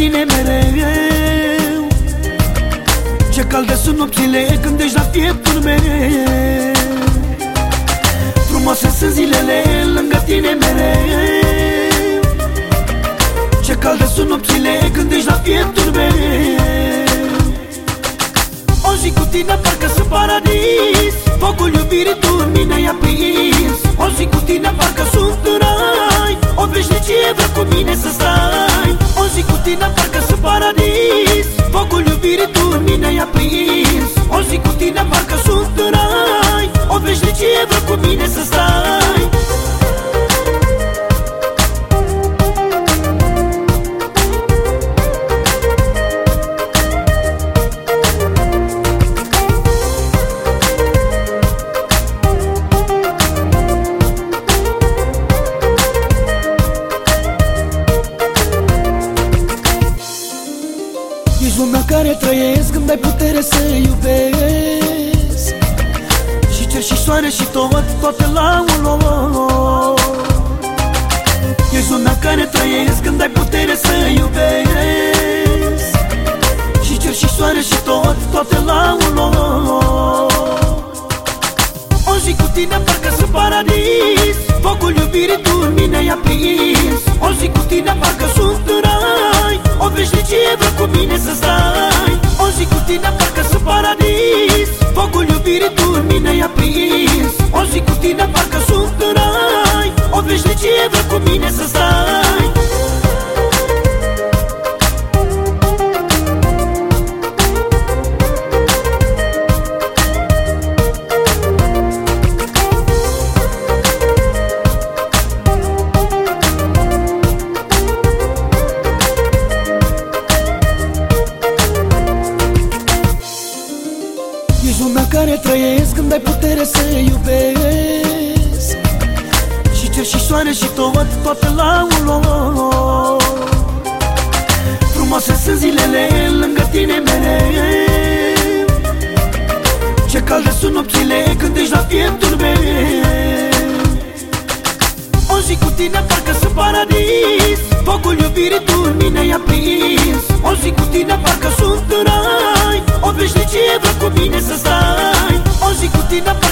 tine mereu. Ce calde sunt nopțile când ești la pieptul meu. Frumoase sunt zilele lângă tine mereu. Ce calde sunt nopțile când ești la pieptul meu. O zi cu tine parcă sunt paradis stai O zi cu tine parcă sunt paradis Focul iubirii tu în mine i-a prins O zi cu tine parcă care trăiesc când ai putere să iubesc. Și cer și soare și tot, toate la un loc Ești lumea care trăiesc când ai putere să iubesc. Și cer și soare și tot, toate la un loc O zi cu tine parcă sunt paradis. Focul iubirii tu în mine i-a prins O zi cu tine parcă sunt tu în Ești lumea care trăiesc când ai putere să iubesc. Și cer și soare și tot, toate la un loc. Frumoase sunt zilele lângă tine mereu. Ce calde sunt nopțile când ești la pieptul meu. O zi cu tine parcă sunt paradis. Focul iubirii tu în mine i-a prins O zi cu tine parcă sunt în O zi